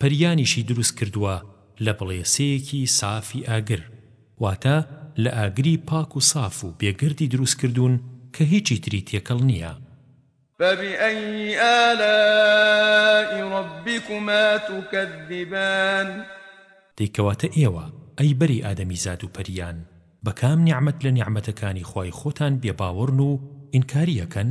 پریانیشی دروست کردووە لە بڵێسەیەکی سافی ئاگر، واتە لە ئاگری پاک و ساف و بێ گەردی دروست کردوون کە هیچی تری تێکەڵ نییە. فبأي آلاء ربكما تكذبان. دەی کەواتە ئێوە، ئەی بەرەی ئادەمیزاد و پەریان، بە کام نیعمەت لە نیعمەتەکانی خوای خۆتان بێ باوەڕن و ئینکاری ئەکەن؟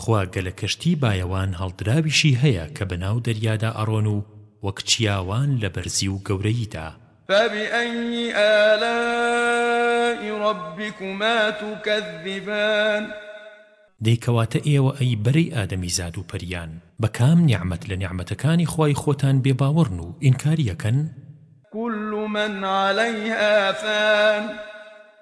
خوا گەلە کەشتی بایەوان هەڵدراویشی هەیە کە بە ناو دەریادا ئەڕۆن و وەک چیاوان لە بەرزی و گەورەییدا. فبأي آلاء ربکما تکذبان. دەی کەواتە ئێوە ئەی بەرەی ئادەمیزاد و پەریان بە کام نیعمەت لە نیعمەتەکانی خوای خۆتان بێ باوەڕن و ئینکاریەکەن؟ کل من علیها فان.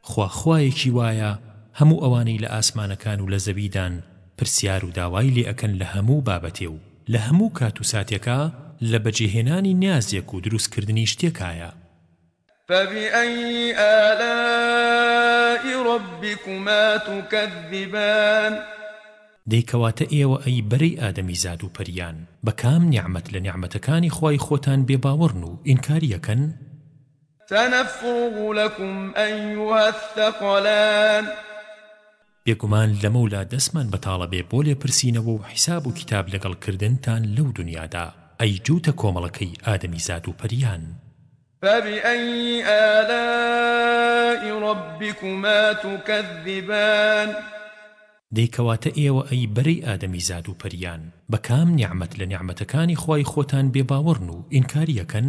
خوا خوایەکی وایە هەموو ئەوانەی لە ئاسمانەکان و لە زەویدان پرسیار و داوای لێ ئەکەن لە هەموو بابەتێ و لە هەموو کات و ساتێکا لە بەجێهێنانی نیازێک و دروست کردنی شتێکایە. فبأي آلاء ربکما تکذبان. دەی کەواتە ئێوە ئەی بەرەی ئادەمیزاد و پەریان بە کام نیعمەت لە نیعمەتەکانی خوای خۆتان بێ باوەڕن و ئینکاریەکەن؟ سنفرغ لکم ایها الثقلان. بێگومان لەمەولا دەستمان بەتاڵەبێ بۆ لێپرسینەوە و حیساب و کیتاب لەگەڵ کردنتان لەو دونیادا، ئەی جووتە کۆمەڵەکەی ئادەمیزاد و پەریان. فبأي آلاء ربكما تكذبان. دەی کەواتە ئێوە ئەی بەرەی ئادەمیزاد و پەریان، بە کام نیعمەت لە نیعمەتەکانی خوای خۆتان بێباوەڕن و ئینکاریەکەن؟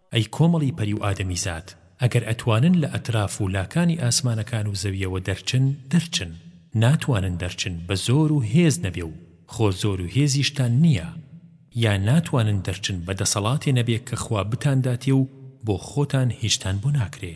ئەی کۆمەڵی پەری و ئادەمیزاد، ئەگەر ئەتوانن لە ئەتراف و لاکانی ئاسمانەکان و زەوییەوە دەرچن، دەرچن، ناتوانن دەرچن بە زۆر و هێز نەبێ و خۆ زۆر و هێزیشتان نییە، یا ناتوانن دەرچن بە دەسەڵاتێ نەبێ کە خوا بتانداتێ و بۆ خۆتان هیچتان بۆ ناکرێ.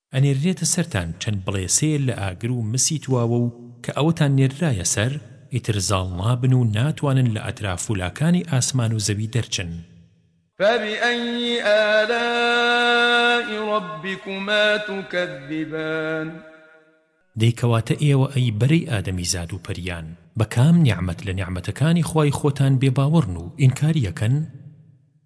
ئەنێررێتە سەرتان چەند بڵێسەیە لە ئاگر و مسی تواوە و کە ئەوەتان نێررایە سەر ئیتر زاڵ نابن و ناتوانن لە ئەتراف و لاکانی ئاسمان و زەوی دەرچن. فبأي آلاء ربکما تکذبان. دەی کەواتە ئێوە ئەی بەرەی ئادەمیزاد و پەریان بە کام نیعمەت لە نیعمەتەکانی خوای خۆتان بێ باوەڕن و ئینکاریەکەن؟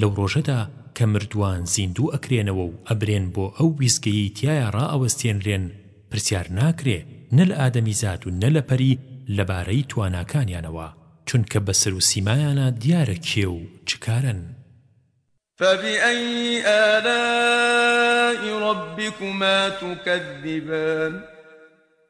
لەو ڕۆژەدا کە مردووان زیندوو ئەکرێنەوە و ئەبرێن بۆ ئەو وێستگەیەی تیایا ڕائەوەستێنرێن، پرسیار ناکرێ نە لە ئادەمیزاد و نە لە پەری لەبارەی تواناکانیانەوە، چونکە بە سەر و سیمایانا دیارە کێ و چ کارەن. فبأي آلاء ربكما تكذبان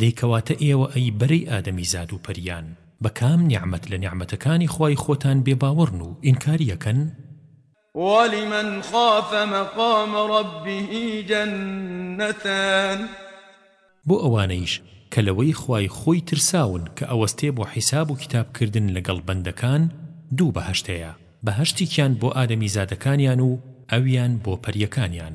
دەی کەواتە ئێوە ئەی بەرەی ئادەمیزاد و پەریان بە کام نیعمەت لە نیعمەتەکانی خوای خۆتان بێ باوەڕن و ئینکاری ئەکەن؟ ولمن خاف مقام ربه جنتان بۆ ئەوانەیش کە لەوەی خوای خۆی ترساون کە ئەوەستێ بۆ حیساب و کیتاب کردن لەگەڵ بەندەکان دوو بەهەشت هەیە بەهەشتیکیان بۆ ئادەمیزادەکانیان و ئەویان بۆ پەریەکانیان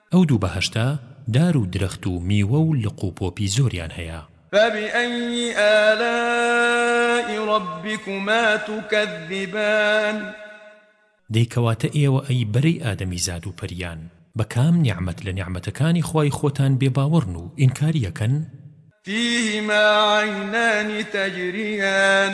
ئەو دوو بەهەشتە دار و درەخت و میوە و لق و پۆپی زۆریان هەیە. فبأي آلاء ربکما تکذبان. دەی کەواتە ئێوە ئەی بەرەی ئادەمیزاد و پەریان بە کام نیعمەت لە نیعمەتەکانی خوای خۆتان بێ باوەڕن و ئینکاریەکەن؟ فیهما عەینان تەجریان.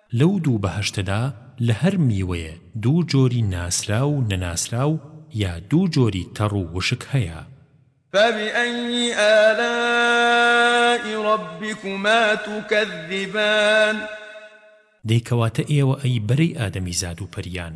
لەو دوو بەهەشتەدا لە هەر میوەیە دوو جۆری ناسراو و نەناسراو یا دوو جۆری تەڕ و وشک هەیە. فبأي آلاء ربكما تكذبان. دەی کەواتە ئێوە ئەی بەرەی ئادەمیزاد و پەریان.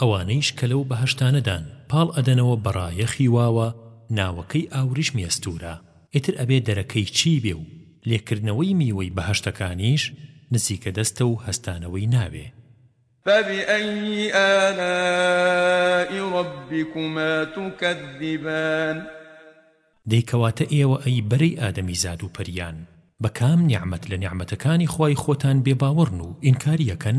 ئەوانەیش کە لەو بەهەشتانەدان پاڵ ئەدەنەوە بە ڕایەخی واوە ناوەکەی ئاوریشمی ئەستوورە ئیتر ئەبێ دەرەکەی چی بێ و لێکردنەوەی میوەی بەهەشتەکانیش نزیکە دەستە و هەستانەوەی ناوێ. فبأي آلاء ربكما تكذبان. دەی کەواتە ئێوە ئەی بەرەی ئادەمیزاد و پەریان بە کام نیعمەت لە نیعمەتەکانی خوای خۆتان بێ باوەڕن و ئینکاریەکەن؟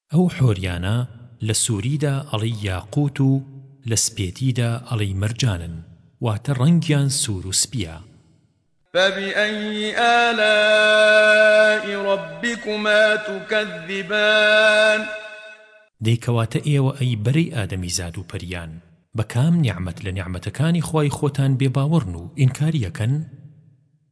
ئەو حۆریانە لە سووریدا ئەڵێی یاقووت و لە سپێتیدا ئەڵێی مەرجانن، واتە ڕەنگیان سوور و سپییە. فبأي آلاء ربكما تكذبان. دەی کەواتە ئێوە ئەی بەرەی ئادەمیزاد و پەریان بە کام نیعمەت لە نیعمەتەکانی خوای خۆتان بێ باوەڕن و ئینکاریەکەن؟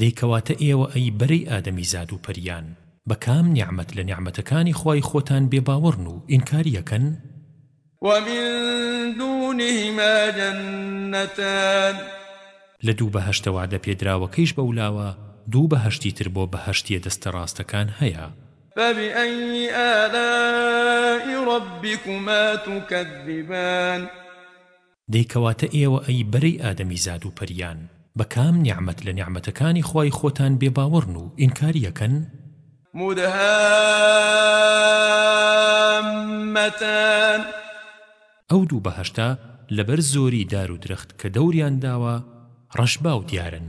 دەی کەواتە ئێوە ئەی بەرەی ئادەمیزاد و پەریان بە کام نیعمەت لە نیعمەتەکانی خوای خۆتان بێ باوەڕن و ئینکاری ئەکەن؟ ومن دونهما جنتان لە دوو بەهەشتە وەعدە پێدراوەکەیش بەولاوە دوو بەهەشتی تر بۆ بەهەشتیە دەستە ڕاستەکان هەیە. فبأي آلاء ربكما تكذبان دەی کەواتە ئێوە ئەی بەرەی ئادەمیزاد و پەریان بە کام نیعمەت لە نیعمەتەکانی خوای خۆتان بێ باوەڕن و ئینکاریەکەن؟ مدهامتان. ئەو دوو بەهەشتە لەبەر زۆری دار و درەخت کە دەوریان داوە ڕەشباو دیارن.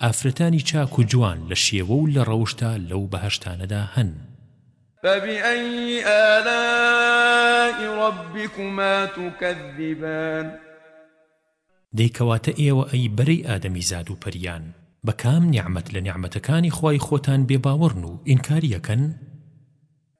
ئافرەتانی چاک و جوان لە شێوە و لە ڕەوشتا لەو بەهەشتانەدا هەن. فبأي آلاء ربكما تكذبان. دەی کەواتە ئێوە ئەی بەرەی ئادەمیزاد و پەریان بە کام نیعمەت لە نیعمەتەکانی خوای خۆتان بێ باوەڕن و ئینکاریەکەن؟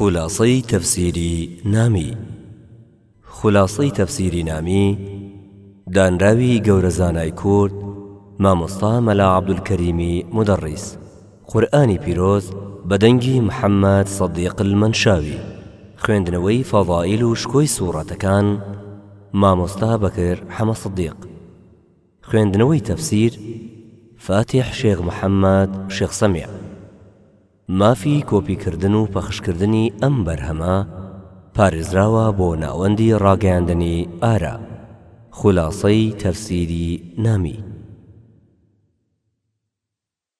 خولاسەی تەفسیری نامی خولاسەی تەفسیری نامی دانراوی گەورە زانای کورد مامۆستا مەلا عەبدولکەریمی مودەڕیس قورئانی پیرۆز بە دەنگی محەممەد سەدیق المەنشاوی خوێندنەوەی فەزائیل و شکۆی سووڕەتەکان مامۆستا بەکر حەمە سەدیق خوێندنەوەی تەفسیر فاتیح شێخ محەممەد شێخ سەمیع مافی کۆپی کردن و پەخشکردنی ئەم بەرهەمە پارێزراوە بۆ ناوەندی ڕاگەیاندنی ئارا خولاسەی تەفسیری نامی.